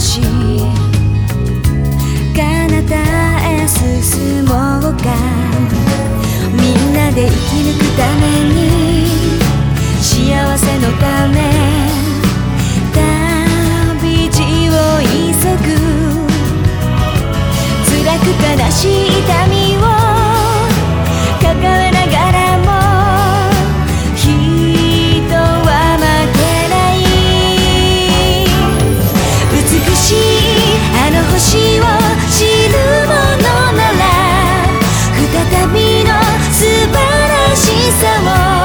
しなたへ進もうか。みんなで生き抜くために幸せのため旅路を急ぐ。辛く悲しい痛みしさを